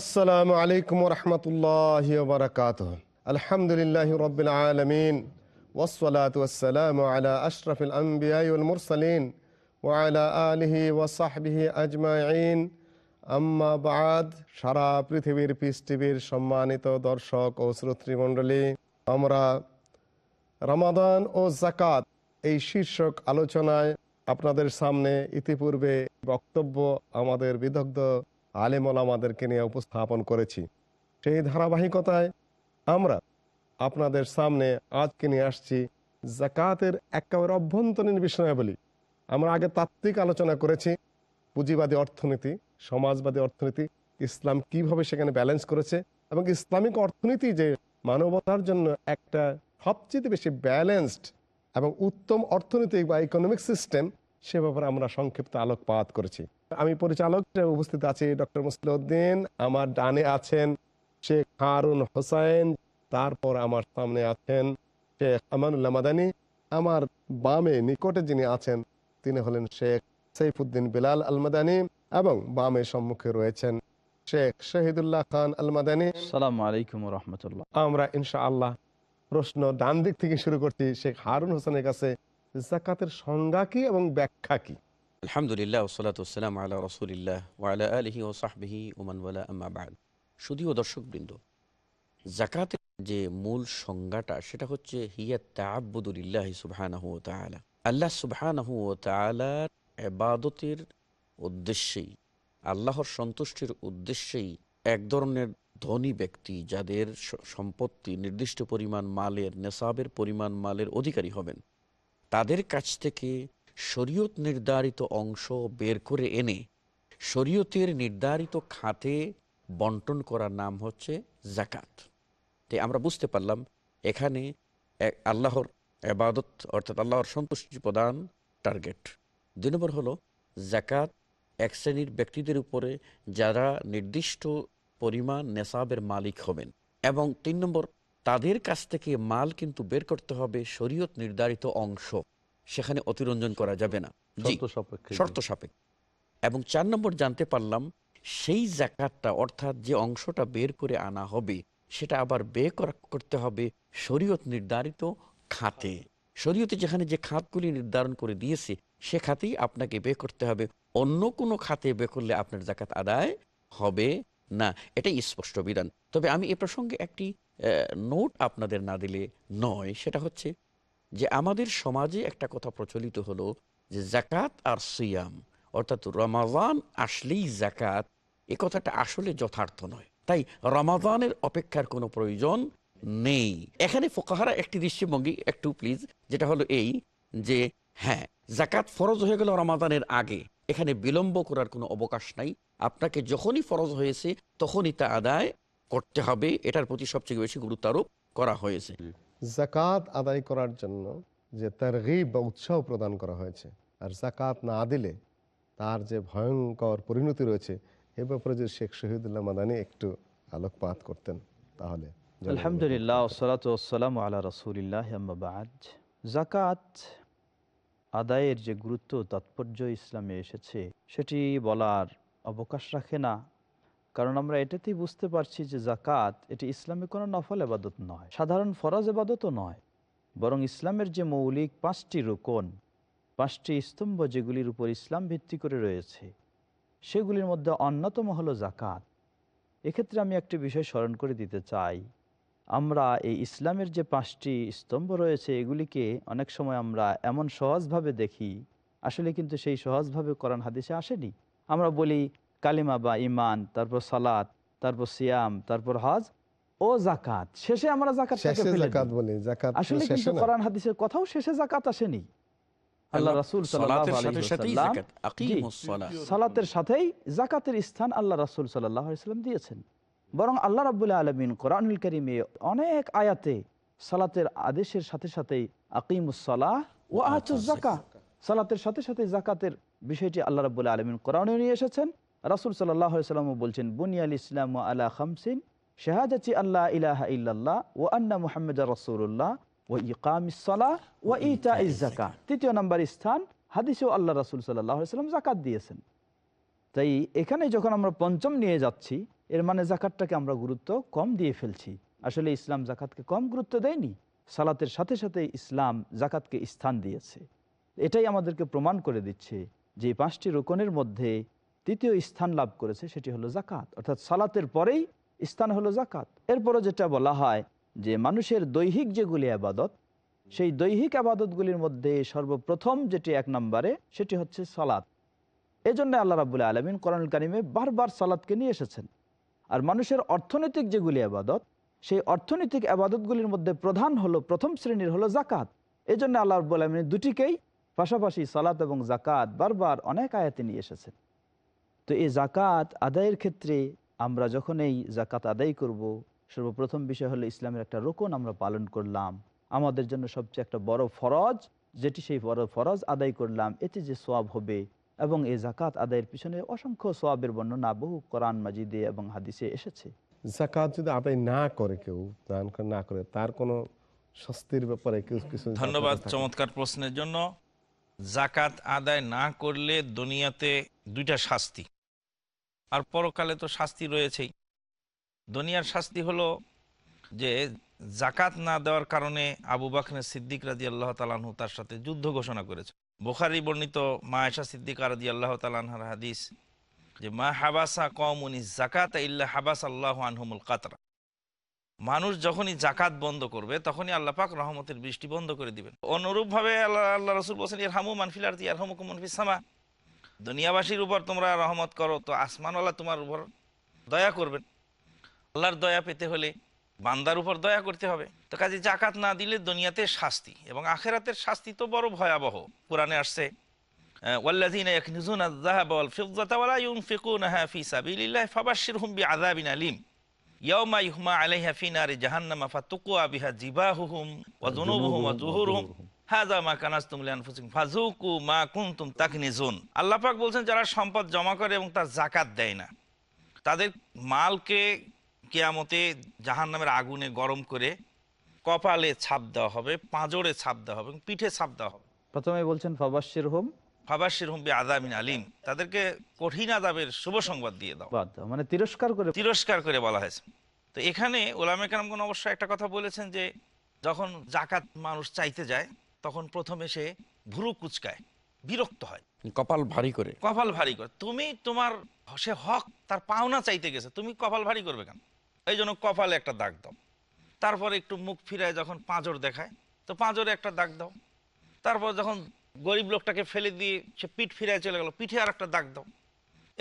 আসসালামু আলাইকুম রহমতুল্লাহ বারকাত আলহামদুলিল্লাহ রবিল আলমিন। ওসলাত ওসালাম আলা আশরফিল আম্বিয়াইল মুরসালিন ওয়ালা আলহি ওয়াসাহবিহি আজমাইন। আম্মা বাদ, সারা পৃথিবীর পিস টিভির সম্মানিত দর্শক ও শ্রোতৃমণ্ডলী, আমরা রমাদান ও জাকাত এই শীর্ষক আলোচনায় আপনাদের সামনে ইতিপূর্বে বক্তব্য আমাদের বিদগ্ধ আলেমল আমাদেরকে নিয়ে উপস্থাপন করেছি। সেই ধারাবাহিকতায় আমরা আপনাদের সামনে আজকে নিয়ে আসছি জাকাতের একেবারে অভ্যন্তরীণ বিষয়াবলী। আমরা আগে তাত্ত্বিক আলোচনা করেছি, পুঁজিবাদী অর্থনীতি, সমাজবাদী অর্থনীতি, ইসলাম কীভাবে সেখানে ব্যালেন্স করেছে এবং ইসলামিক অর্থনীতি যে মানবতার জন্য একটা সবচেয়ে বেশি ব্যালেন্সড এবং উত্তম অর্থনৈতিক বা ইকোনমিক সিস্টেম, সে ব্যাপারে আমরা সংক্ষিপ্ত আলোকপাত করেছি। আমি পরিচালক উপস্থিত আছি ডক্টর মুসলিউদ্দিন। আমার ডানে আছেন শেখ হারুন হোসাইন তারপর আমার সামনে আছেন শেখ আমানুল্লাহ মাদানী। আমার বামে নিকটে যিনি আছেন তিনি হলেন শেখ সৈফুদ্দিন বিলাল আল মাদানী এবং বামে সম্মুখে রয়েছেন শেখ শহীদুল্লাহ খান আল মাদানী সালাম আলাইকুম রহমতুল্লাহ। আমরা ইনশাআল্লাহ প্রশ্ন ডান দিক থেকে শুরু করছি শেখ হারুন হোসেনের কাছে জাকাতের সংজ্ঞা কি এবং ব্যাখ্যা কি? আলহামদুলিল্লাহ ওসলাত ওসালাম আল্লাহ রসুলিল্লাহ ওয়ালা আলহি ও সাহবিহি ওমান ওয়ালা আম্মাবাদ শুধুও দর্শকবৃন্দ জাকাতের যে মূল সংজ্ঞাটা, সেটা হচ্ছে, হিয়া আল্লাহ সুবহানাহ এবাদতের উদ্দেশ্যেই, আল্লাহর সন্তুষ্টির উদ্দেশ্যেই এক ধরনের ধনী ব্যক্তি যাদের সম্পত্তি, নির্দিষ্ট পরিমাণ মালের নেশাবের পরিমাণ মালের অধিকারী হবেন। তাদের কাছ থেকে শরীয়ত নির্ধারিত অংশ বের করে এনে শরীয়তের নির্ধারিত খাতে বন্টন করার নাম হচ্ছে জাকাত তাই আমরা বুঝতে পারলাম এখানে আল্লাহর এবাদত অর্থাৎ আল্লাহর সন্তুষ্টি প্রদান টার্গেট। দুই নম্বর হলো জাকাত এক শ্রেণির ব্যক্তিদের উপরে যারা নির্দিষ্ট পরিমাণ নেশাবের মালিক হবেন এবং তিন নম্বর তাদের কাছ থেকে মাল কিন্তু বের করতে হবে শরীয়ত নির্ধারিত অংশ। সেখানে অতিরঞ্জন করা যাবে না। শর্ত সাপেক্ষ এবং চার নম্বর জানতে পারলাম সেই জাকাতটা অর্থাৎ যে অংশটা বের করে আনা হবে সেটা আবার বে করতে হবে শরীয়ত নির্ধারিত খাতে। শরীয়তে যেখানে যে খাতগুলি নির্ধারণ করে দিয়েছে সে খাতেই আপনাকে বে করতে হবে। অন্য কোনো খাতে বে করলে আপনার জাকাত আদায় হবে না। এটাই স্পষ্ট বিধান। তবে আমি এ প্রসঙ্গে একটি নোট আপনাদের না দিলে নয় সেটা হচ্ছে যে আমাদের সমাজে একটা কথা প্রচলিত হলো যে জাকাত আর সিয়াম, অর্থাৎ রমাজান আসলেই জাকাত এ কথাটা আসলে যথার্থ নয়। তাই রমাজানের অপেক্ষার কোনো প্রয়োজন নেই। এখানে ফোকাহারা একটি দৃষ্টিভঙ্গি একটু প্লিজ যেটা হলো এই যে হ্যাঁ জাকাত ফরজ হয়ে গেল রমাদানের আগে, এখানে বিলম্ব করার কোনো অবকাশ নাই। আপনাকে যখনই ফরজ হয়েছে, তখনই তা আদায় করতে হবে। এটার প্রতি সবচেয়ে বেশি গুরুত্ব আরোপ করা হয়েছে। জাকাত আদায় করার জন্য যে তারগিব বা উৎসাহ প্রদান করা হয়েছে, আর জাকাত না দিলে তার যে ভয়ঙ্কর পরিণতি রয়েছে, এ ব্যাপারে যদি শেখ শহীদুল্লাহ মাদানী একটু আলোকপাত করতেন, তাহলে আলহামদুলিল্লাহ জাকাত আদায়ের যে গুরুত্ব তাৎপর্য ইসলামে এসেছে, সেটি বলার অবকাশ রাখে না। কারণ আমরা এটাতেই বুঝতে পারছি যে জাকাত এটি ইসলামে কোনো নফল এবাদত নয়, সাধারণ ফরজ এবাদতও নয়। বরং ইসলামের যে মৌলিক পাঁচটি রোকন, পাঁচটি স্তম্ভ যেগুলির উপর ইসলাম ভিত্তি করে রয়েছে, সেগুলির মধ্যে অন্যতম হলো জাকাত এক্ষেত্রে আমি একটি বিষয় স্মরণ করে দিতে চাই। আমরা এই ইসলামের যে পাঁচটি স্তম্ভ রয়েছে, এগুলিকে অনেক সময় আমরা এমন সহজভাবে দেখি। আসলে কিন্তু সেই সহজভাবে কোরআন হাদিসে আসেনি। আমরা বলি কালিমা বা ইমান তারপর সালাত তারপর সিয়াম তারপর হজ ও জাকাত শেষে আমরা জাকাত আসলে কিন্তু কোরআন হাদিসের কথাও শেষে জাকাত আসেনি। আল্লাহ সালাতের সাথেই জাকাতের স্থান আল্লাহ রাসূল সাল্লাল্লাহু দিয়েছেন। বরং আল্লাহ রাব্বুল আলামিন কোরআনুল কারীমে অনেক আয়াতে সালাতের আদেশের সাথে সাথেই আকিমুস সালাহ ও আতুজ যাকাত। সালাতের সাথে সাথে জাকাতের বিষয়টি আল্লাহ রাব্বুল আলামিন কোরআনে নিয়ে এসেছেন। রাসূল আলাইহি বলছেন, বুনিয়াল ইসলাম আলা খামসিন শাহাদাতি আল্লাহ ইলাহা ইল্লাল্লাহ ওয়া আন্না মুহাম্মাদার রাসূলুল্লাহ ওয়া ইকামিস সালাহ ওয়া ইতাইজ যাকাত। তৃতীয় নম্বর স্থান, হাদিসেও আল্লাহ রাসূল আলাইহি ওয়াসাল্লাম দিয়েছেন। তাই এখানে যখন আমরা পঞ্চম নিয়ে যাচ্ছি, এর মানে জাকাতটাকে আমরা গুরুত্ব কম দিয়ে ফেলছি। আসলে ইসলাম জাকাতকে কম গুরুত্ব দেয়নি, সালাতের সাথে সাথে ইসলাম জাকাতকে স্থান দিয়েছে। এটাই আমাদেরকে প্রমাণ করে দিচ্ছে যে পাঁচটি রোকনের মধ্যে তৃতীয় স্থান লাভ করেছে সেটি হলো জাকাত অর্থাৎ সালাতের পরেই স্থান হলো জাকাত এরপরও যেটা বলা হয় যে মানুষের দৈহিক যেগুলি আবাদত, সেই দৈহিক আবাদতগুলির মধ্যে সর্বপ্রথম যেটি এক নম্বরে, সেটি হচ্ছে সালাত। এই জন্য আল্লাহ রাবুল্লাহ আলমিন কোরআন কারিমে বারবার সালাদকে নিয়ে এসেছেন। আর মানুষের অর্থনৈতিক যেগুলি আবাদত, সেই অর্থনৈতিক আবাদতগুলির মধ্যে প্রধান হলো প্রথম শ্রেণির হলো জাকাত এই জন্য আল্লাহ রাবুল আলমিন দুটিকেই পাশাপাশি সালাত এবং জাকাত বারবার অনেক আয়াতে নিয়ে এসেছেন। তো এই জাকাত আদায়ের ক্ষেত্রে আমরা যখন এই জাকাত আদায় করব সর্বপ্রথম বিষয় হলো ইসলামের একটা রোকন আমরা পালন করলাম। আমাদের জন্য সবচেয়ে একটা বড় ফরজ যেটি সেই বড় ফরজ আদায় করলাম এতে যে সোয়াব হবে এবং এই জাকাত আদায়ের পিছনে অসংখ্য সোয়াবের বর্ণনা বহু কোরআন মাজিদে এবং হাদিসে এসেছে। জাকাত যদি আদায় না করে কেউ দান না করে তার কোনো স্বস্তির ব্যাপারে কেউ কিছু ধন্যবাদ চমৎকার প্রশ্নের জন্য। জাকাত আদায় না করলে দুনিয়াতে দুইটা শাস্তি। আর পরকালে তো শাস্তি রয়েছেই। দুনিয়ার শাস্তি হলো যে জাকাত না দেওয়ার কারণে আবু বাখনে সিদ্দিক রাজি আল্লাহ তালাহু তার সাথে যুদ্ধ ঘোষণা করেছে। বোখারি বর্ণিত মায়েশা সিদ্দিক রাজি আল্লাহ তালাহার হাদিস যে, মা হাবাসা কমুনি জাকাত ইল্লা হাবাস আল্লাহ আনহুমুল কাতরা। মানুষ যখনই জাকাত বন্ধ করবে, তখনই আল্লাহ পাক রহমতের বৃষ্টি বন্ধ করে দিবেন। অনুরূপভাবে আল্লাহ আল্লাহ রসুল বলছেন হামু মানফিল আর ইয়ার হামুকুম সামা। দুনিয়াবাসীর উপর তোমরা রহমত করো, তো আসমানওয়ালা তোমার উপর দয়া করবেন। আল্লাহর দয়া পেতে হলে বান্দার উপর দয়া করতে হবে। তো কাজে জাকাত না দিলে দুনিয়াতে শাস্তি এবং আখেরাতের শাস্তি তো বড় ভয়াবহ। কোরআনে আসছে জাহান্নামা ফাতুকুয়া বিহা জিবাহুহুম ওয়া যুহুরুহুম হাযা মা মা কুনতুম তাকনিজুন আল্লাহ পাক বলছেন যারা সম্পদ জমা করে এবং তার জাকাত দেয় না তাদের মালকে কেয়ামতে জাহান্নামের আগুনে গরম করে কপালে ছাপ দেওয়া হবে পাঁজরে ছাপ দেওয়া হবে এবং পিঠে ছাপ দেওয়া হবে। প্রথমে বলছেন ফাবাসির হোম ফাবাসির আদামিন আলিম তাদেরকে কঠিন আদাবের শুভ সংবাদ দিয়ে দাও। দাও। মানে তিরস্কার করে তিরস্কার করে বলা হয়েছে। তো এখানে ওলামে কালামগণ অবশ্য একটা কথা বলেছেন যে যখন জাকাত মানুষ চাইতে যায় তখন প্রথমে সে ভুরু কুচকায় বিরক্ত হয়। কপাল ভারী করে। কপাল ভারী করে। তুমি তোমার সে হক তার পাওনা চাইতে গেছে তুমি কপাল ভারী করবে কেন? এই জন্য কপালে একটা দাগ দাও। তারপরে একটু মুখ ফিরায় যখন পাঁজর দেখায় তো পাঁজরে একটা দাগ দাও। তারপর যখন গরিব লোকটাকে ফেলে দিয়ে সে পিঠ ফিরায় চলে গেল পিঠে আর একটা দাগ দাও।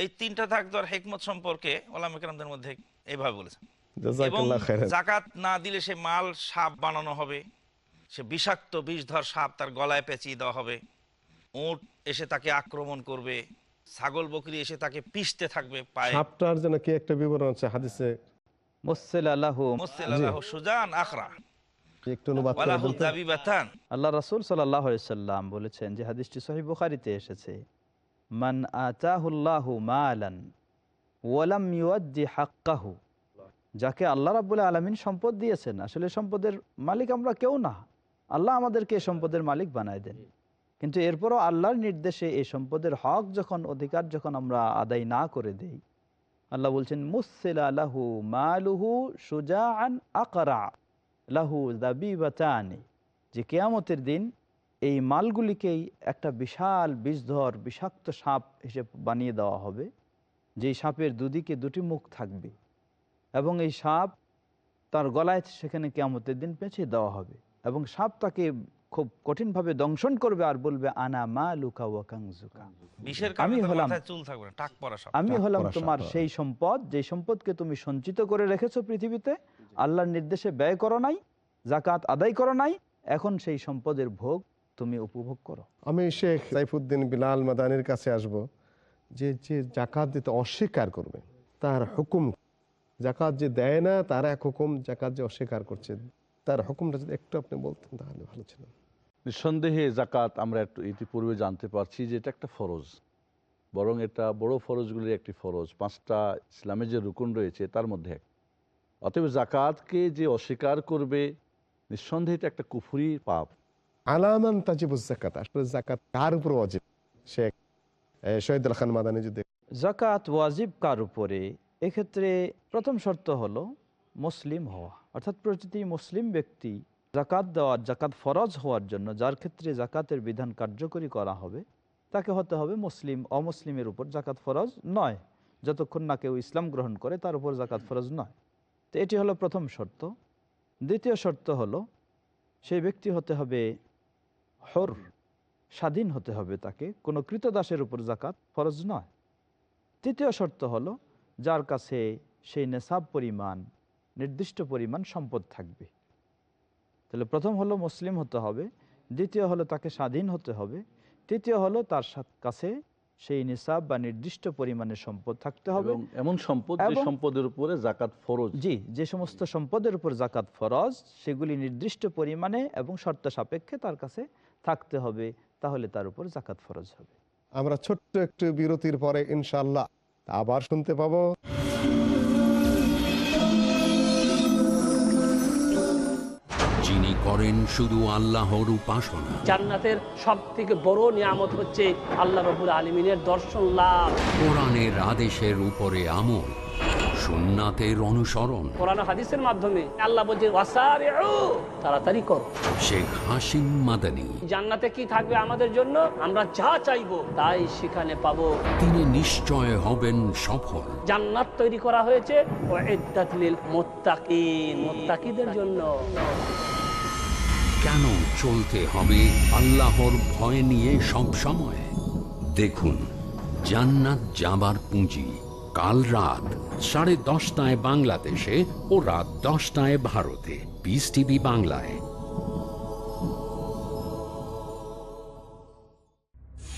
এই তিনটা দাগ দেওয়ার হেকমত সম্পর্কে ওলাম একরামদের মধ্যে এইভাবে বলেছেন। এবং জাকাত না দিলে সে মাল সাপ বানানো হবে। সে বিষাক্ত বিষধর সাপ তার গলায় পেঁচিয়ে দেওয়া হবে। উট এসে তাকে আক্রমণ করবে। ছাগল বকরি এসে তাকে পিষতে থাকবে পায়ে। সাপটার জন্য কি একটা বিবরণ আছে হাদিসে? সুজান আখরা। আল্লাহ রাসুল সাল্লাহ সাল্লাম বলেছেন যে হাদিসটি সহি বুখারিতে এসেছে। মান আতাহুল্লাহু মালান ওয়ালাম ইউদ্দি হাক্কাহু। যাকে আল্লাহ রাবুল্লাহ আলমিন সম্পদ দিয়েছেন আসলে সম্পদের মালিক আমরা কেউ না। আল্লাহ আমাদেরকে এই সম্পদের মালিক বানায় দেন। কিন্তু এরপরও আল্লাহর নির্দেশে এই সম্পদের হক যখন, অধিকার যখন আমরা আদায় না করে দেই, আল্লাহ বলছেন মুসিল মালুহু সুজাআন আকরা, লাহু দাবিবাতানি যে কেয়ামতের দিন এই মালগুলিকেই একটা বিশাল বিষধর, বিষাক্ত সাপ হিসেবে বানিয়ে দেওয়া হবে, যেই সাপের দুদিকে দুটি মুখ থাকবে এবং এই সাপ তার গলায় সেখানে কেয়ামতের দিন পেঁচিয়ে দেওয়া হবে। এবং সাপ তাকে খুব কঠিনভাবে দংশন করবে আর বলবে আনা মা লুকা ওয়াকাংজুকা আমি হলাম- আমি হলাম তোমার সেই সম্পদ যে সম্পদকে তুমি সঞ্চিত করে রেখেছো পৃথিবীতে আল্লাহর নির্দেশে ব্যয় করো নাই জাকাত আদায় করো নাই এখন সেই সম্পদের ভোগ তুমি উপভোগ করো। আমি শেখ সাইফুদ্দিন বিলাল মাদানির কাছে আসব যে যে জাকাত দিতে অস্বীকার করবে তার হুকুম জাকাত যে দেয় না তার এক হুকুম জাকাত যে অস্বীকার করছে। তার হুকুমটা যদি একটু আপনি বলতেন তাহলে ভালো ছিল। নিঃসন্দেহে জাকাত আমরা একটু ইতিপূর্বে জানতে পারছি যে এটা একটা ফরজ। বরং এটা বড় ফরজগুলির একটি ফরজ। পাঁচটা ইসলামের যে রুকুন রয়েছে তার মধ্যে এক। অতএব জাকাতকে যে অস্বীকার করবে নিঃসন্দেহে এটা একটা কুফুরি পাপ। আলামান তাজিবুজ জাকাত আসলে জাকাত কার উপর অজিব শেখ শহীদুল খান মাদানি যদি জাকাত ওয়াজিব কার উপরে? এক্ষেত্রে প্রথম শর্ত হলো মুসলিম হওয়া। অর্থাৎ প্রতিটি মুসলিম ব্যক্তি জাকাত দেওয়ার জাকাত ফরজ হওয়ার জন্য যার ক্ষেত্রে জাকাতের বিধান কার্যকরী করা হবে, তাকে হতে হবে মুসলিম। অমুসলিমের উপর জাকাত ফরজ নয়। যতক্ষণ না কেউ ইসলাম গ্রহণ করে, তার উপর জাকাত ফরজ নয়। তো এটি হলো প্রথম শর্ত। দ্বিতীয় শর্ত হলো, সেই ব্যক্তি হতে হবে হর, স্বাধীন হতে হবে তাকে। কোনো কৃতদাসের উপর জাকাত ফরজ নয়। তৃতীয় শর্ত হলো, যার কাছে সেই নেশাব পরিমাণ নির্দিষ্ট পরিমাণ সম্পদ থাকবে। তাহলে প্রথম হলো মুসলিম হতে হবে দ্বিতীয় হলো তাকে স্বাধীন হতে হবে তৃতীয় হলো তার কাছে সেই নিসাব বা নির্দিষ্ট পরিমাণের সম্পদ থাকতে হবে। এবং এমন সম্পদ সম্পদের উপরে জাকাত ফরজ। জি যে সমস্ত সম্পদের উপর জাকাত ফরজ সেগুলি নির্দিষ্ট পরিমাণে এবং শর্ত সাপেক্ষে তার কাছে থাকতে হবে তাহলে তার উপর জাকাত ফরজ হবে। আমরা ছোট্ট একটু বিরতির পরে ইনশাল্লাহ আবার শুনতে পাবো। করেন শুধু আল্লাহর উপাসনা। জান্নাতের সব থেকে বড় নিয়ামত হচ্ছে আল্লাহ রবুল আলমিনের দর্শন লাভ। কোরআনের আদেশের উপরে আমল সুন্নাতের অনুসরণ। কোরআন হাদিসের মাধ্যমে আল্লাহ বলছে তাড়াতাড়ি করো। শেখ হাসিম মাদানী। জান্নাতে কি থাকবে আমাদের জন্য? আমরা যা চাইব তাই সেখানে পাবো। তিনি নিশ্চয় হবেন সফল। জান্নাত তৈরি করা হয়েছে মুত্তাকিন। জন্য। কেন চলতে হবে আল্লাহর ভয় নিয়ে সব সময়? দেখুন জান্নাত যাবার পুঁজি কাল রাত সাড়ে দশটায় বাংলাদেশে ও রাত দশটায় ভারতে। পিস টিভি বাংলায়।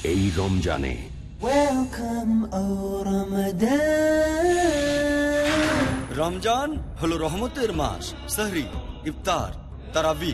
এই রমজানে. রমজান হলো রহমতের মাস সাহরি ইফতার তারাবি।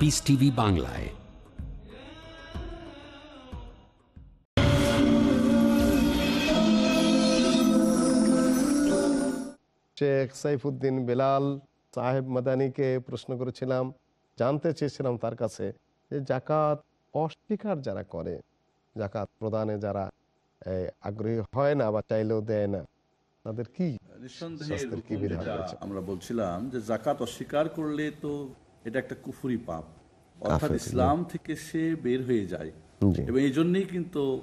পিস টিভি বাংলায় শেখ সাইফুদ্দিন বেলাল সাহেব মাদানিকে প্রশ্ন করেছিলাম জানতে চেয়েছিলাম তার কাছে যে জাকাত অস্বীকার যারা করে জাকাত প্রদানে যারা আগ্রহী হয় না বা চাইলেও দেয় না তাদের কি? আমরা বলছিলাম যে জাকাত অস্বীকার করলে তো এটা একটা কুফুরি পাপ। অর্থাৎ ইসলাম থেকে সে বের হয়ে যায়। এবং এই জন্যই কিন্তু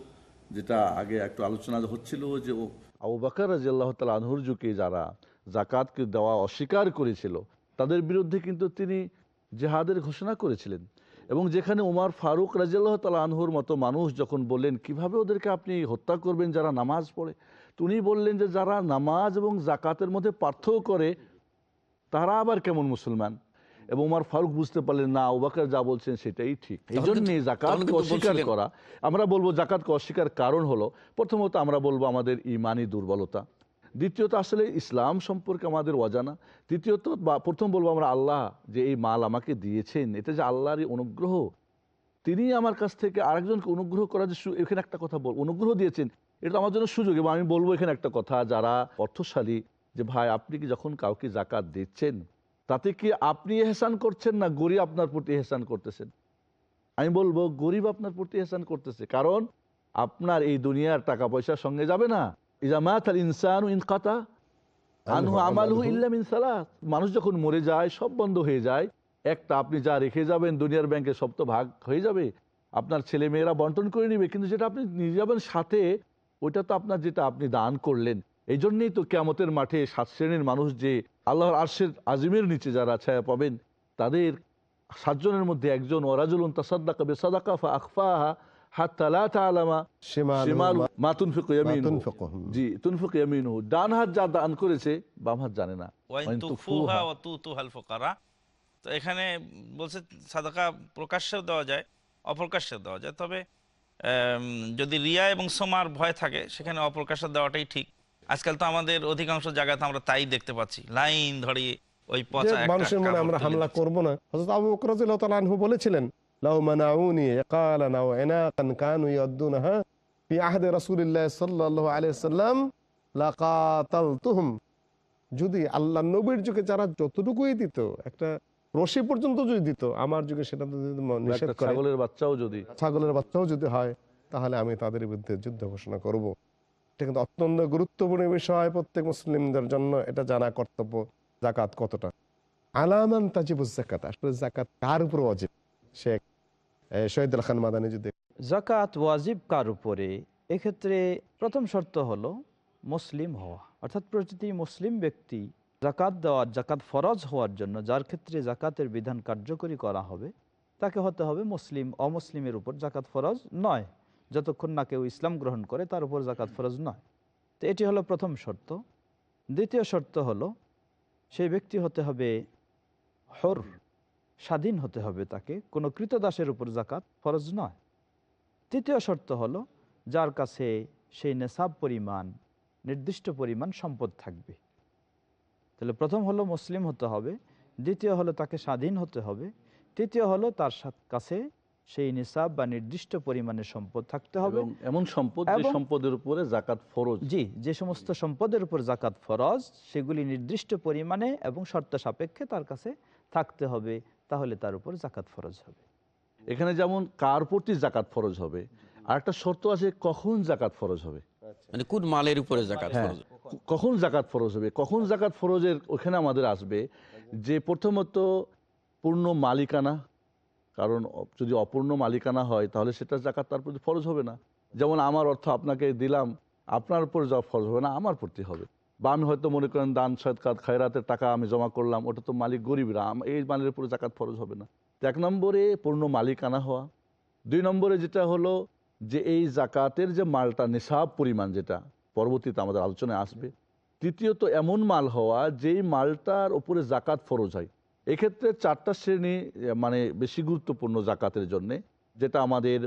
যেটা আগে একটু আলোচনা হচ্ছিল যে ও আবু বাকর রাজিয়াল্লাহ তাল আনহুর যুগে যারা জাকাতকে দেওয়া অস্বীকার করেছিল তাদের বিরুদ্ধে কিন্তু তিনি জেহাদের ঘোষণা করেছিলেন। এবং যেখানে উমার ফারুক রাজিয়াল্লাহ তাল আনহুর মতো মানুষ যখন বললেন কীভাবে ওদেরকে আপনি হত্যা করবেন যারা নামাজ পড়ে? তো উনি বললেন যে যারা নামাজ এবং জাকাতের মধ্যে পার্থক্য করে তারা আবার কেমন মুসলমান? এবং উমার ফারুক বুঝতে পারলেন না ওবাকার যা বলছেন সেটাই ঠিক। এই জন্য জাকাতকে অস্বীকার করা। আমরা বলব জাকাতকে অস্বীকার কারণ হলো প্রথমত আমরা বলব আমাদের ইমানি দুর্বলতা। দ্বিতীয়ত আসলে ইসলাম সম্পর্কে আমাদের অজানা। তৃতীয়ত বা প্রথম বলব আমরা আল্লাহ যে এই মাল আমাকে দিয়েছেন এটা যে আল্লাহরই অনুগ্রহ। তিনি আমার কাছ থেকে আরেকজনকে অনুগ্রহ করার যে এখানে একটা কথা বল অনুগ্রহ দিয়েছেন এটা আমার জন্য সুযোগ এবং আমি বলব এখানে একটা কথা যারা অর্থশালী যে ভাই আপনি কি যখন কাউকে জাকাত দিচ্ছেন তাতে কি আপনি এহসান করছেন না গরিব আপনার প্রতি এহসান করতেছেন? আমি বলব গরিব আপনার প্রতি এহসান করতেছে। কারণ আপনার এই দুনিয়ার টাকা পয়সার সঙ্গে যাবে না। ইজামাত আল ইনসান ইনকাতা আনহু আমালহু ইল্লা মিন মানুষ যখন মরে যায় সব বন্ধ হয়ে যায়। একটা আপনি যা রেখে যাবেন দুনিয়ার ব্যাংকে সব তো ভাগ হয়ে যাবে। আপনার ছেলে মেয়েরা বন্টন করে নিবে কিন্তু যেটা আপনি নিয়ে যাবেন সাথে ওইটা তো আপনার যেটা আপনি দান করলেন। এই জন্যই তো কেয়ামতের মাঠে সাত শ্রেণির মানুষ যে আল্লাহর আরশের আজিমের নিচে যারা ছায়া পাবেন তাদের সাতজনের মধ্যে একজন ওরাজুলুন ফা আখফাহা। ডান হাত যা দান করেছে বাম হাত জানে না। তো এখানে বলছে সাদাকা প্রকাশ্যেও দেওয়া যায় দেওয়া যায়। তবে যদি রিয়া এবং সোমার ভয় থাকে সেখানে অপ্রকাশ্য দেওয়াটাই ঠিক। আজকাল তো আমাদের অধিকাংশ জায়গাতে আমরা তাই দেখতে পাচ্ছি। লাইন ধরে ওই পচা মানুষের মনে আমরা হামলা করব না। হযরত আবু বকর রাদিয়াল্লাহু তাআলা আনহু বলেছিলেন লাউ মানাউনি ইকালান ইনাকান কানু ইয়াদুনহা ফি আহদি রাসূলিল্লাহ সাল্লাল্লাহু আলাইহি ওয়াসাল্লাম লাকাতালতুহুম। যদি আল্লাহ নবীর যুগে যারা যতটুকুই দিত একটা রশি পর্যন্ত যদি দিত আমার যুগে সেটা তো যদি নিষেধ করে। ছাগলের বাচ্চাও যদি। ছাগলের বাচ্চাও যদি হয় তাহলে আমি তাদের বিরুদ্ধে যুদ্ধ ঘোষণা করব। এটা কিন্তু অত্যন্ত গুরুত্বপূর্ণ বিষয় প্রত্যেক মুসলিমদের জন্য। এটা জানা কর্তব্য। জাকাত কতটা? আলামান তাজিবুজ জাকাত আসলে জাকাত কার উপর অজিব শেখ শহীদুল খান মাদানী যদি জাকাত ওয়াজিব কার উপরে? এক্ষেত্রে প্রথম শর্ত হলো মুসলিম হওয়া। অর্থাৎ প্রতিটি মুসলিম ব্যক্তি জাকাত দেওয়ার জাকাত ফরজ হওয়ার জন্য যার ক্ষেত্রে জাকাতের বিধান কার্যকরী করা হবে, তাকে হতে হবে মুসলিম। অমুসলিমের উপর জাকাত ফরজ নয়। যতক্ষণ না কেউ ইসলাম গ্রহণ করে, তার উপর জাকাত ফরজ নয়। তো এটি হলো প্রথম শর্ত। দ্বিতীয় শর্ত হলো, সেই ব্যক্তি হতে হবে হর, স্বাধীন হতে হবে তাকে। কোনো কৃতদাসের উপর জাকাত ফরজ নয়। তৃতীয় শর্ত হলো, যার কাছে সেই নেশাব পরিমাণ, নির্দিষ্ট পরিমাণ সম্পদ থাকবে। তাহলে প্রথম হলো মুসলিম হতে হবে, দ্বিতীয় হলো তাকে স্বাধীন হতে হবে, তৃতীয় হলো তার কাছে সেই নিসাব বা নির্দিষ্ট পরিমাণের সম্পদ থাকতে হবে। এবং এমন সম্পদ যে সম্পদের উপরে জাকাত ফরজ। জি যে সমস্ত সম্পদের উপর জাকাত ফরজ সেগুলি নির্দিষ্ট পরিমাণে এবং শর্ত সাপেক্ষে তার কাছে থাকতে হবে তাহলে তার উপর জাকাত ফরজ হবে। এখানে যেমন কার প্রতি জাকাত ফরজ হবে আর একটা শর্ত আছে কখন জাকাত ফরজ হবে। মানে কোন মালের উপরে জাকাত হ্যাঁ ফরজ কখন জাকাত ফরজ হবে কখন জাকাত ফরজের ওখানে আমাদের আসবে যে প্রথমত পূর্ণ মালিকানা কারণ যদি অপূর্ণ মালিকানা হয়, তাহলে সেটা জাকাত তার প্রতি ফরজ হবে না। যেমন আমার অর্থ আপনাকে দিলাম, আপনার উপর যা ফরজ হবে না, আমার প্রতি হবে। বা আমি হয়তো মনে করেন দান, সৎকাত, খায়রাতের টাকা আমি জমা করলাম, ওটা তো মালিক গরিবরা এই মালের উপরে জাকাত ফরজ হবে না। এক নম্বরে পূর্ণ মালিকানা হওয়া। দুই নম্বরে যেটা হলো যে এই জাকাতের যে মালটা, নিসাব পরিমাণ যেটা, পরবর্তীতে আমাদের আলোচনায় আসবে। তৃতীয়ত এমন মাল হওয়া, যেই মালটার উপরে জাকাত ফরজ হয়। এক্ষেত্রে চারটা শ্রেণি মানে বেশি গুরুত্বপূর্ণ জাকাতের জন্য, যেটা আমাদের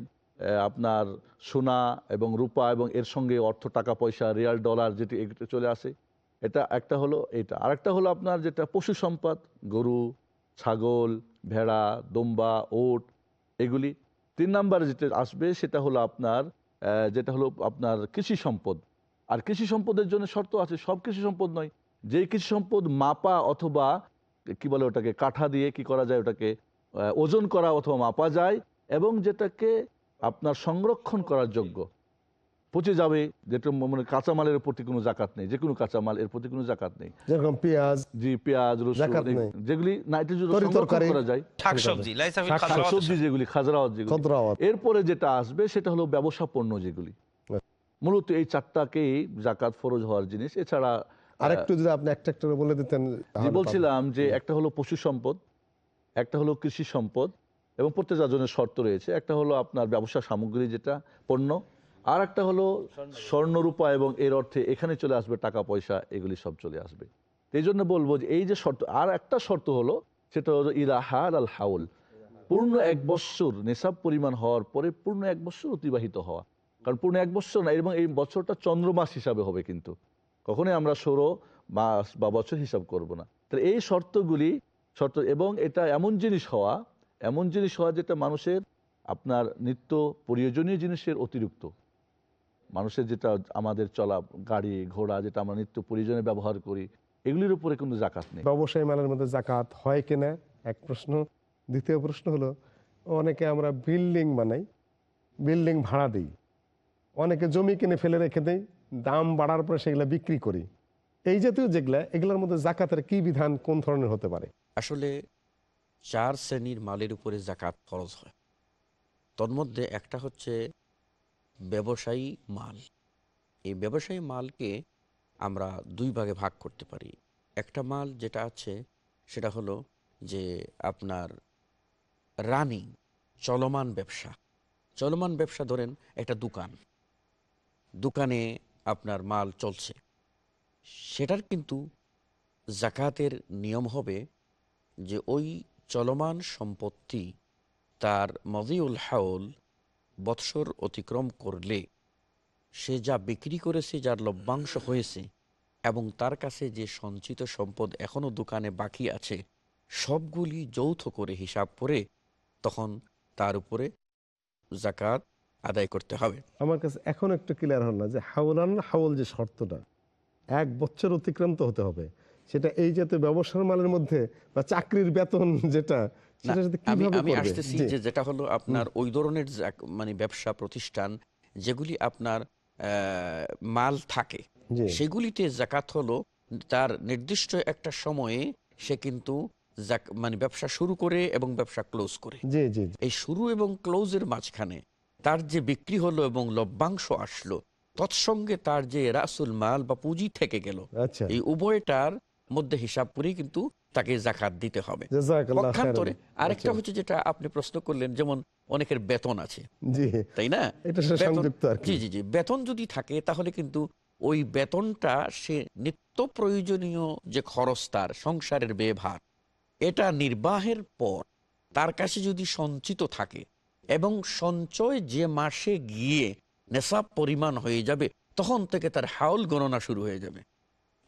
আপনার সোনা এবং রূপা এবং এর সঙ্গে অর্থ, টাকা, পয়সা, রিয়াল ডলার যেটি এগুলো চলে আসে, এটা একটা হলো এটা আরেকটা হলো আপনার যেটা পশু সম্পদ, গরু, ছাগল, ভেড়া, দম্বা, ওট, এগুলি। তিন নাম্বার যেটা আসবে সেটা হলো আপনার যেটা হলো আপনার কৃষি সম্পদ। আর কৃষি সম্পদের জন্য শর্ত আছে, সব কৃষি সম্পদ নয়। যে কৃষি সম্পদ মাপা অথবা কি বলে ওটাকে কাঠা দিয়ে কি করা যায় ওটাকে ওজন করা অথবা মাপা যায় এবং যেটাকে আপনার সংরক্ষণ করার যোগ্য। পচে যাবে যেটা মানে কাঁচামালের প্রতি কোনো জাকাত নেই যে কোনো কাঁচামাল এর প্রতি কোনো জাকাত নেই। যেরকম পেঁয়াজ। জি পেঁয়াজ রসুন। যেগুলি নাইট্রোজেন সংরক্ষণ করা যায়। শাকসবজি শাকসবজি যেগুলি খাজরাওয়াত যেগুলি। খদরাওয়াত। এরপরে যেটা আসবে সেটা হলো ব্যবসা পণ্য যেগুলি। মূলত এই চারটাকেই জাকাত ফরজ হওয়ার জিনিস। এছাড়া আর একটু যদি আপনি একটা একটা বলে দিতেন বলছিলাম যে একটা হলো পশু সম্পদ একটা হলো কৃষি সম্পদ এবং প্রত্যেক জনের শর্ত রয়েছে। একটা হলো আপনার ব্যবসা সামগ্রী যেটা পণ্য আর একটা হলো স্বর্ণরূপা এবং এর অর্থে এখানে চলে আসবে টাকা পয়সা এগুলি সব চলে আসবে। এই জন্য বলব যে এই যে শর্ত আর একটা শর্ত হলো সেটা হলো ইরাহার আল হাউল। পূর্ণ এক বৎসর নেশাব পরিমাণ হওয়ার পরে পূর্ণ এক বৎসর অতিবাহিত হওয়া। কারণ পূর্ণ এক বৎসর না এবং এই বছরটা চন্দ্রমাস হিসাবে হবে কিন্তু। কখনোই আমরা ষোলো মাস বা বছর হিসাব করব না। তাহলে এই শর্তগুলি, শর্ত এবং এটা এমন জিনিস হওয়া, এমন জিনিস হওয়া যেটা মানুষের, আপনার নিত্য প্রয়োজনীয় জিনিসের অতিরিক্ত। মানুষের যেটা আমাদের চলা গাড়ি, ঘোড়া যেটা আমরা নিত্য প্রয়োজনে ব্যবহার করি, এগুলির উপরে কোনো জাকাত নেই। ব্যবসায়ী মালের মধ্যে জাকাত হয় কিনা? এক প্রশ্ন। দ্বিতীয় প্রশ্ন হলো, অনেকে আমরা বিল্ডিং বানাই, বিল্ডিং ভাড়া দিই। অনেকে জমি কিনে ফেলে রেখে দেই দাম বাড়ার পরে সেগুলো বিক্রি করি। এই জাতীয় যেগুলা, এগুলোর মধ্যে জাকাতের কি বিধান, কোন ধরনের হতে পারে? আসলে চার শ্রেণির মালের উপরে জাকাত ফরজ হয়। তন্মধ্যে একটা হচ্ছে ব্যবসায়ী মাল। এই ব্যবসায়ী মালকে আমরা দুই ভাগে ভাগ করতে পারি। একটা মাল যেটা আছে, সেটা হলো যে আপনার রানিং চলমান ব্যবসা। চলমান ব্যবসা ধরেন একটা দোকান। দোকানে আপনার মাল চলছে। সেটার কিন্তু জাকাতের নিয়ম হবে যে ওই চলমান সম্পত্তি তার মজিউল হাউল বৎসর অতিক্রম করলে সে যা বিক্রি করেছে, যার লভ্যাংশ হয়েছে এবং তার কাছে যে সঞ্চিত সম্পদ এখনও দোকানে বাকি আছে, সবগুলি যৌথ করে হিসাব করে তখন তার উপরে জাকাত আদায় করতে হবে। আমার কাছে এখন একটু ক্লিয়ার হল না যে হাওলান হাওল যে শর্তটা এক বছর অতিক্রান্ত হতে হবে। সেটা এই জাতীয় ব্যবসার মালের মধ্যে বা চাকরির বেতন যেটা আমি? আসতেছি যে যেটা হলো আপনার ওই ধরনের মানে ব্যবসা প্রতিষ্ঠান যেগুলি আপনার মাল থাকে সেগুলিতে জাকাত হলো তার নির্দিষ্ট একটা সময়ে সে কিন্তু মানে ব্যবসা শুরু করে এবং ব্যবসা ক্লোজ করে। এই শুরু এবং ক্লোজের মাঝখানে তার যে বিক্রি হলো এবং লভ্যাংশ আসলো তৎসঙ্গে তার যে রাসুল মাল বা পুঁজি থেকে গেল আচ্ছা। এই উভয়টার মধ্যে হিসাব করেই কিন্তু তাকে জাকাত দিতে হবে। পক্ষান্তরে আরেকটা আচ্ছা। হচ্ছে যেটা আপনি প্রশ্ন করলেন যেমন অনেকের বেতন আছে। তাই না। জি জি জি। বেতন যদি থাকে তাহলে কিন্তু ওই বেতনটা সে নিত্য প্রয়োজনীয় যে খরচ তার সংসারের ব্যয়ভার এটা নির্বাহের পর তার কাছে যদি সঞ্চিত থাকে এবং সঞ্চয় যে মাসে গিয়ে নেশাব পরিমাণ হয়ে যাবে তখন থেকে তার হাউল গণনা শুরু হয়ে যাবে।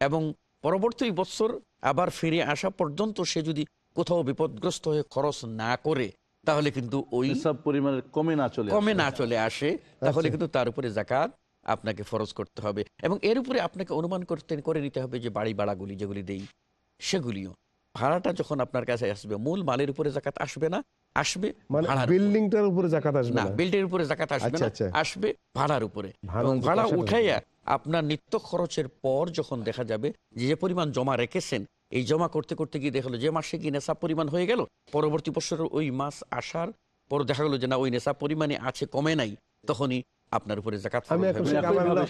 এবং পরবর্তী বছর আবার ফিরে আসা পর্যন্ত সে যদি কোথাও বিপদগ্রস্ত হয়ে খরচ না করে তাহলে কিন্তু ওই সব পরিমাণের কমে না চলে কমে না চলে আসে তাহলে আচ্ছা। কিন্তু তার উপরে জাকাত আপনাকে ফরজ করতে হবে এবং এর উপরে আপনাকে অনুমান করতে করে নিতে হবে যে বাড়ি ভাড়াগুলি যেগুলি দেই সেগুলিও। ভাড়াটা যখন আপনার কাছে আসবে মূল মালের উপরে জাকাত আসবে না আসবে মানে বিল্ডিংটার উপরে জাকাত আসবে না উপরে জাকাত আসবে আচ্ছা, না আচ্ছা। আসবে ভাড়ার উপরে। ভাড়া উঠাইয়া আপনার নিত্য খরচের পর যখন দেখা যাবে যে যে পরিমাণ জমা রেখেছেন এই জমা করতে করতে গিয়ে দেখল যে মাসে কি নেশা পরিমাণ হয়ে গেল? পরবর্তী বছর ওই মাস আসার পর দেখা গেলো যে না ওই নেশা পরিমাণে আছে কমে নাই। তখনই আপনার উপরে জাকাত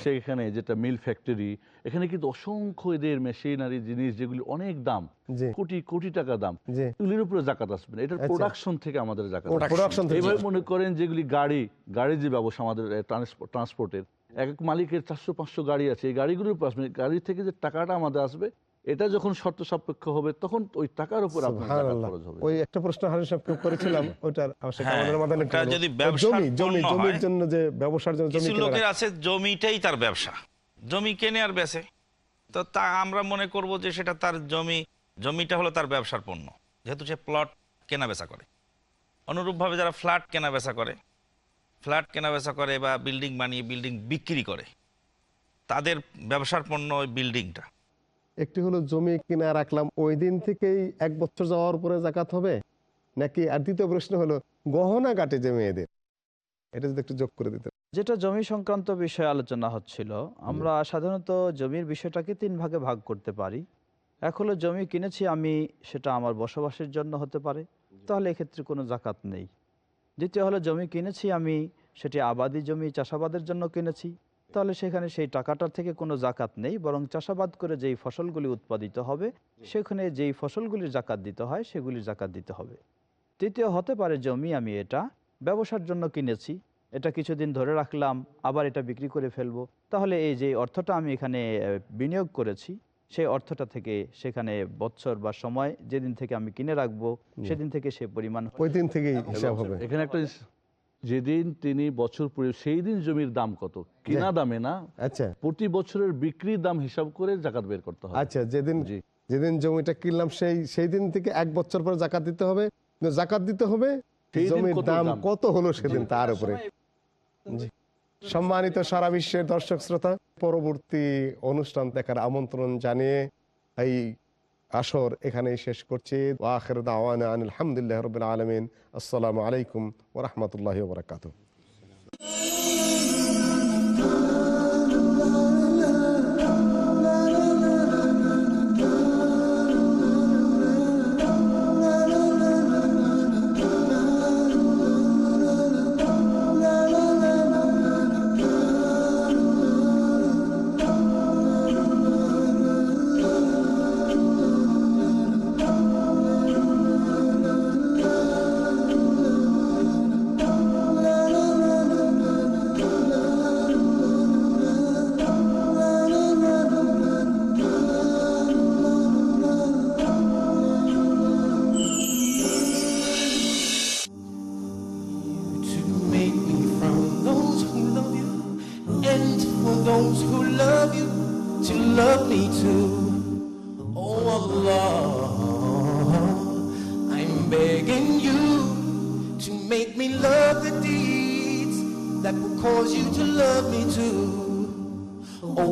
সেখানে যেটা মিল ফ্যাক্টরি এখানে কিন্তু অসংখ্য এদের মেশিনারি জিনিস যেগুলি অনেক দাম কোটি কোটি টাকা দাম। এগুলির উপরে জাকাত আসবে না। এটার আচ্ছা। প্রোডাকশন থেকে আমাদের জাকাত আসবে। প্রোডাকশন থেকে। এইভাবে মনে করেন যেগুলি গাড়ি গাড়ির যে ব্যবসা আমাদের ট্রান্সপোর্টের এক এক মালিকের চারশো পাঁচশো গাড়ি আছে। এই গাড়িগুলোর উপর আসবে গাড়ি থেকে যে টাকাটা আমাদের আসবে এটা যখন শর্ত সাপেক্ষ হবে তখন ওই টাকার উপর ওই একটা প্রশ্ন সাহেবকে করেছিলাম হ্যাঁ, আমাদের মাদানে ওটা যদি জমি জমি জমির জন্য যে ব্যবসার জন্য কিছু লোকের আছে জমিটাই তার ব্যবসা। জমি কেনে আর বেচে। তো তা আমরা মনে করব যে সেটা তার জমি জমিটা হলো তার ব্যবসার পণ্য। যেহেতু সে প্লট কেনা বেচা করে। অনুরূপভাবে যারা ফ্ল্যাট কেনা বেচা করে ফ্ল্যাট কেনা বেচা করে বা বিল্ডিং বানিয়ে বিল্ডিং বিক্রি করে তাদের ব্যবসার পণ্য ওই বিল্ডিংটা একটি হলো জমি কিনা রাখলাম ওই দিন থেকেই এক বছর যাওয়ার পরে জাকাত হবে? নাকি আর দ্বিতীয় প্রশ্ন হলো গহনা কাটে যে মেয়েদের? এটা যদি একটু যোগ করে দিতে যেটা জমি সংক্রান্ত বিষয়ে আলোচনা হচ্ছিল আমরা সাধারণত জমির বিষয়টাকে তিন ভাগে ভাগ করতে পারি। এক হলো জমি কিনেছি আমি সেটা আমার বসবাসের জন্য হতে পারে। তাহলে এক্ষেত্রে কোনো জাকাত নেই। দ্বিতীয় হলো জমি কিনেছি আমি সেটি আবাদি জমি চাষাবাদের জন্য কিনেছি। তাহলে সেখানে সেই টাকাটার থেকে কোনো জাকাত নেই বরং চাষাবাদ করে যেই ফসলগুলি উৎপাদিত হবে সেখানে যেই ফসলগুলির জাকাত দিতে হয় সেগুলির জাকাত দিতে হবে। তৃতীয় হতে পারে জমি আমি এটা ব্যবসার জন্য কিনেছি এটা কিছুদিন ধরে রাখলাম আবার এটা বিক্রি করে ফেলব। তাহলে এই যে অর্থটা আমি এখানে বিনিয়োগ করেছি সেই অর্থটা থেকে সেখানে বছর বা সময় যেদিন থেকে আমি কিনে রাখব সেদিন থেকে সে পরিমাণ ওই দিন থেকেই হিসাব হবে। এখানে একটা জিনিস, যেদিন তিনি বছর পুরে সেই দিন জমির দাম কত? কিনা দামে না আচ্ছা। প্রতি বছরের বিক্রির দাম হিসাব করে জাকাত বের করতে হবে। আচ্ছা যেদিন যেদিন জমিটা কিনলাম সেই সেই দিন থেকে এক বছর পরে জাকাত দিতে হবে। জাকাত দিতে হবে জমির দাম? কত হলো সেদিন তার উপরে। সম্মানিত সারা বিশ্বের দর্শক শ্রোতা পরবর্তী অনুষ্ঠান দেখার আমন্ত্রণ জানিয়ে এই আসর এখানেই শেষ করছি আখের দাওয়ানা আলহামদুলিল্লাহ রবিল আলমিন আসসালামু আলাইকুম ওরহমতুল্লাহ বরকাত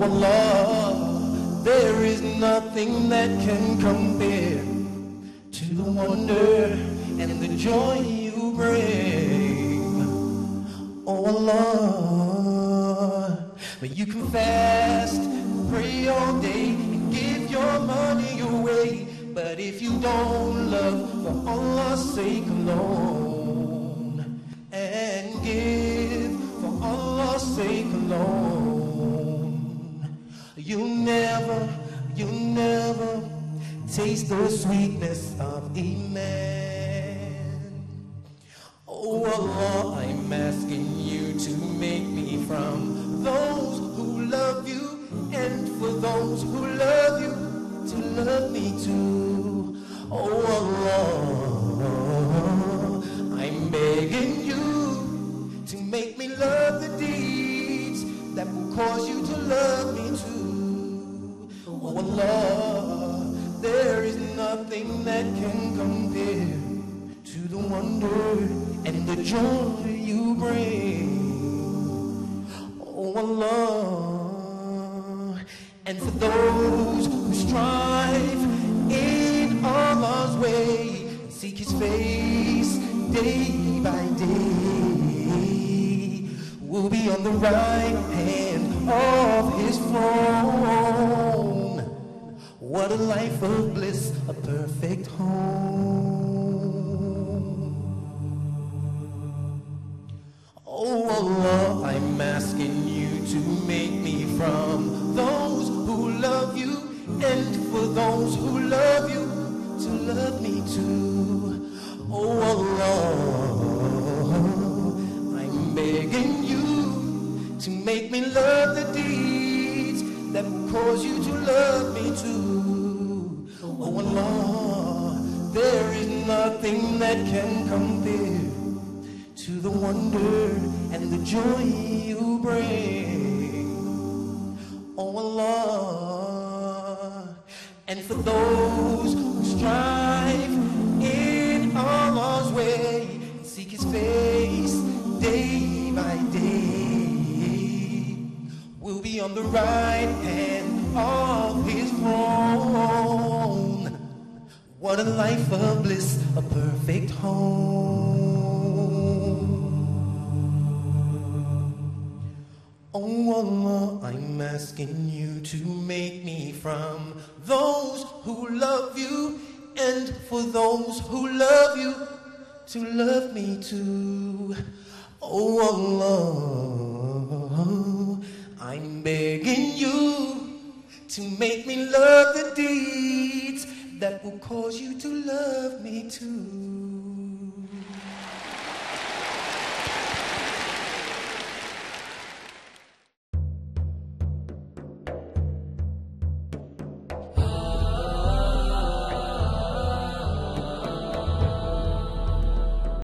Allah, there is nothing that can compare to the wonder and the joy you bring. Oh Allah, but you can sweetness of Iman. Oh Allah, I'm asking you to make me from those who love you and for those who love you to love me too. Oh Allah, I'm begging you to make me love the deeds that will cause you to love me that can compare to the wonder and the joy you bring. Oh Allah, and for those who strive in Allah's way, seek His face day by day, will be on the right hand of His throne. What a life of bliss, a perfect home. Oh Allah, I'm asking you to make me from those who love you and for those who love you to love me too. Oh Allah, I'm begging you to make me love the deeds that cause you to love me too. Nothing that can compare to the wonder and the joy you bring. Oh Allah, and for those who strive in Allah's way, and seek His face day by day, will be on the right hand of What a life of bliss, a perfect home. Oh Allah, I'm asking you to make me from those who love you and for those who love you to love me too. Oh Allah, I'm begging you to make me love the deeds that will cause you to love me too.